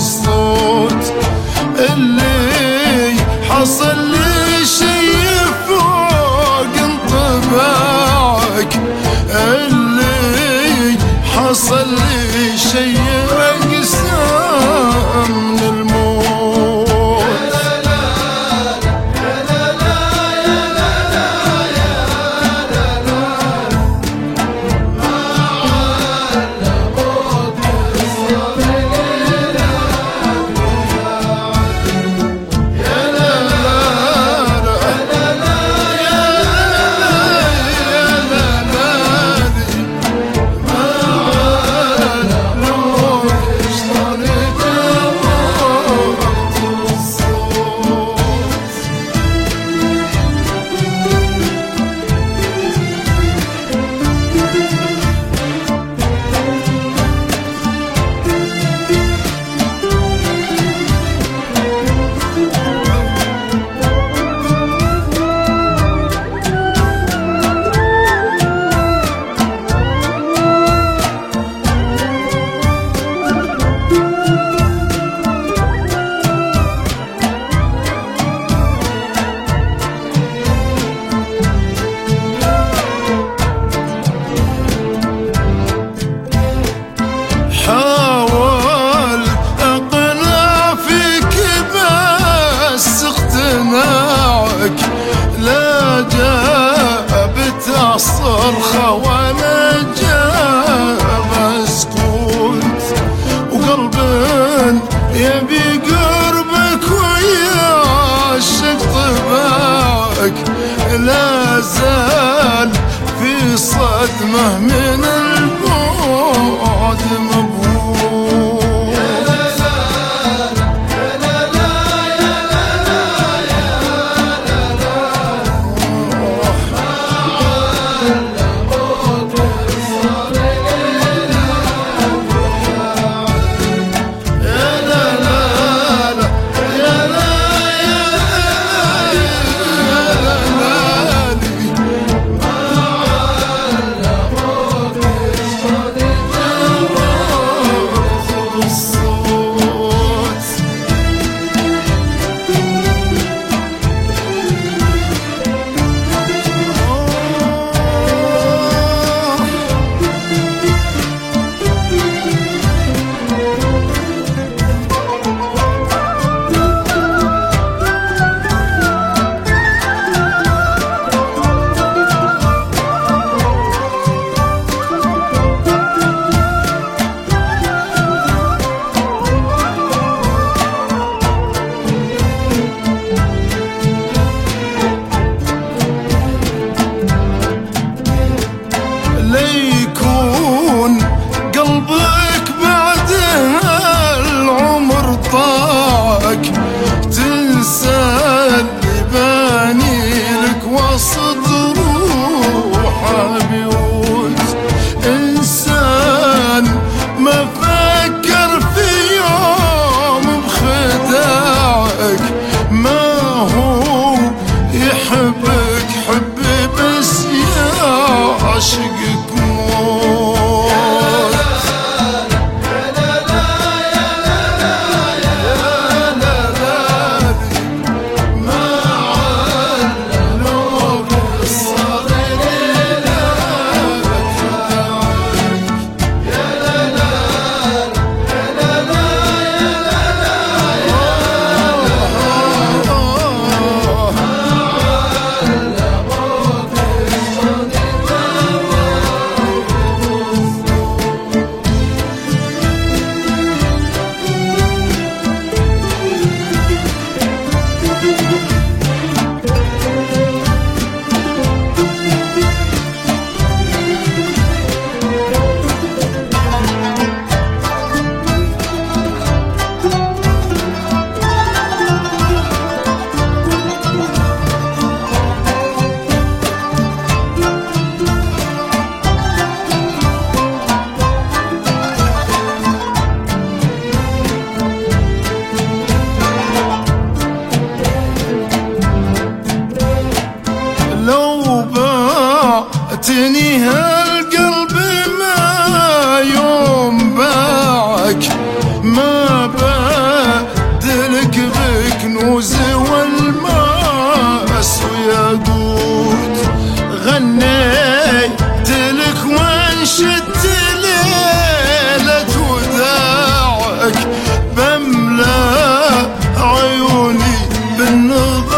الصوت اللي حصل لي شي فوق انطباعك اللي حصل لي شي لا زال في صدمه من عمرك تنسى اللي باني لك وسط روحه بيوت إنسان ما فكر في يوم بخداعك ما هو يحبك حبي بس يا عاشقك بعتني هالقلب ما يوم باعك ما بدلك بكنوز والماس وياقوت غنيت لك وانشدت ليلة وداعك. بملأ عيوني بالنظر